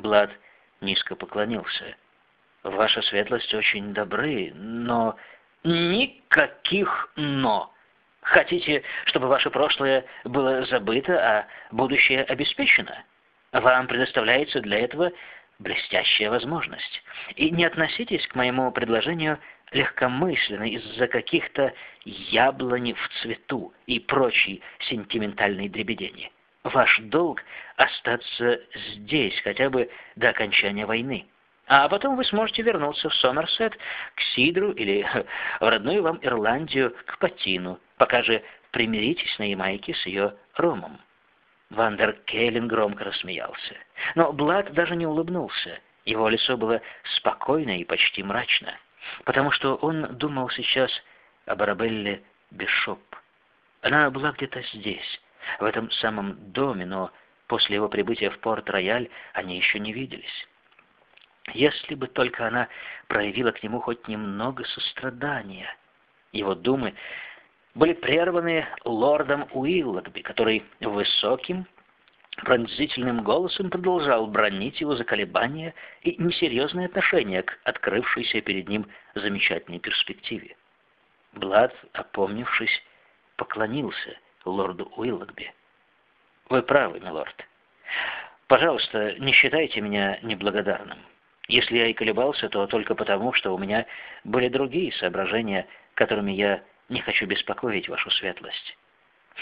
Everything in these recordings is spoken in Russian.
Блад низко поклонился. «Ваша светлость очень добры, но...» «Никаких «но». Хотите, чтобы ваше прошлое было забыто, а будущее обеспечено? Вам предоставляется для этого блестящая возможность. И не относитесь к моему предложению легкомысленно из-за каких-то яблони в цвету и прочей сентиментальной дребедени. Ваш долг — остаться здесь хотя бы до окончания войны. А потом вы сможете вернуться в Сомерсет, к сидру или в родную вам Ирландию, к патину, пока же примиритесь на Ямайке с ее ромом. Ван дер Кейлен громко рассмеялся. Но Блад даже не улыбнулся. Его лицо было спокойно и почти мрачно, потому что он думал сейчас об Арабелле Бишоп. Она была где-то здесь, в этом самом доме, но после его прибытия в Порт-Рояль они еще не виделись. Если бы только она проявила к нему хоть немного сострадания. Его думы были прерваны лордом Уиллогби, который высоким, пронзительным голосом продолжал бронить его за колебания и несерьезное отношение к открывшейся перед ним замечательной перспективе. Блад, опомнившись, поклонился лорду Уиллогби. «Вы правы, милорд. Пожалуйста, не считайте меня неблагодарным. Если я и колебался, то только потому, что у меня были другие соображения, которыми я не хочу беспокоить вашу светлость.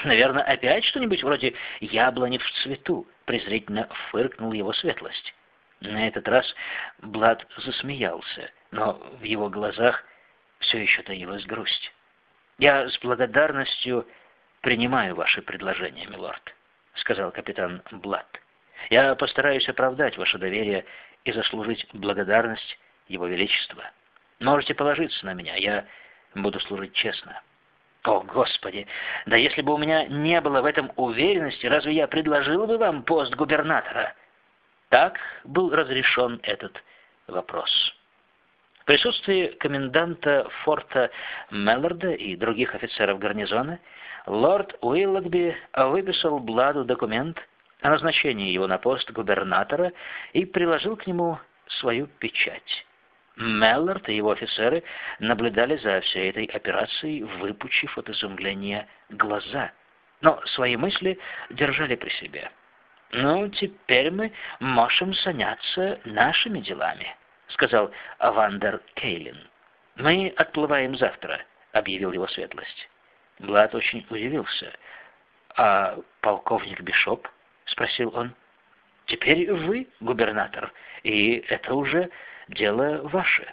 Наверное, опять что-нибудь вроде яблони в цвету, презрительно фыркнул его светлость. На этот раз Блад засмеялся, но в его глазах все еще таилась грусть. «Я с благодарностью принимаю ваше предложение, милорд», — сказал капитан Блад. «Я постараюсь оправдать ваше доверие и заслужить благодарность Его Величества. Можете положиться на меня, я буду служить честно. О, Господи! Да если бы у меня не было в этом уверенности, разве я предложил бы вам пост губернатора? Так был разрешен этот вопрос. Присутствии коменданта форта Мелларда и других офицеров гарнизона лорд Уиллогби выписал Бладу документ о назначении его на пост губернатора и приложил к нему свою печать. Меллард и его офицеры наблюдали за всей этой операцией, выпучив от изумления глаза, но свои мысли держали при себе. «Ну, теперь мы можем заняться нашими делами», — сказал Вандер Кейлин. «Мы отплываем завтра», — объявил его светлость. Блад очень удивился. «А полковник Бишоп?» — спросил он. «Теперь вы губернатор, и это уже дело ваше.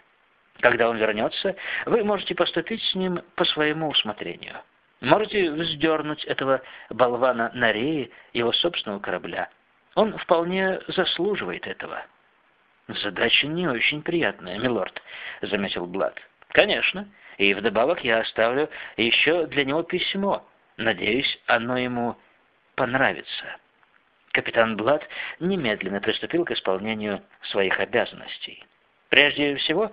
Когда он вернется, вы можете поступить с ним по своему усмотрению. Можете вздернуть этого болвана на рее его собственного корабля. Он вполне заслуживает этого». «Задача не очень приятная, милорд», — заметил Блад. «Конечно, и вдобавок я оставлю еще для него письмо. Надеюсь, оно ему понравится». Капитан Блад немедленно приступил к исполнению своих обязанностей. Прежде всего,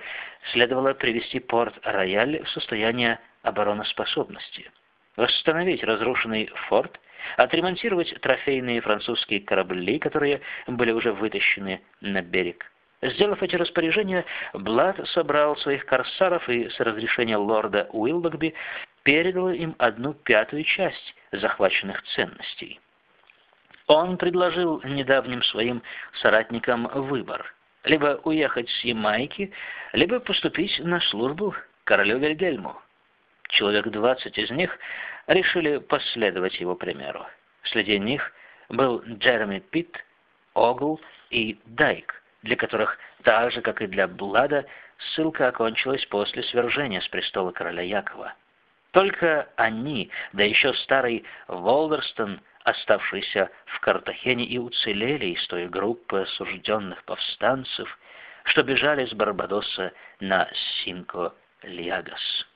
следовало привести Порт-Рояль в состояние обороноспособности, восстановить разрушенный форт, отремонтировать трофейные французские корабли, которые были уже вытащены на берег. Сделав эти распоряжения, Блад собрал своих корсаров и с разрешения лорда Уилбогби передал им одну пятую часть захваченных ценностей. Он предложил недавним своим соратникам выбор – либо уехать с Ямайки, либо поступить на службу королю Вильгельму. Человек двадцать из них решили последовать его примеру. Среди них был Джереми Питт, Огл и Дайк, для которых так же, как и для Блада, ссылка окончилась после свержения с престола короля Якова. Только они, да еще старый Волверстон, оставшиеся в Картахене, и уцелели из той группы осужденных повстанцев, что бежали с Барбадоса на Синко-Лиагас.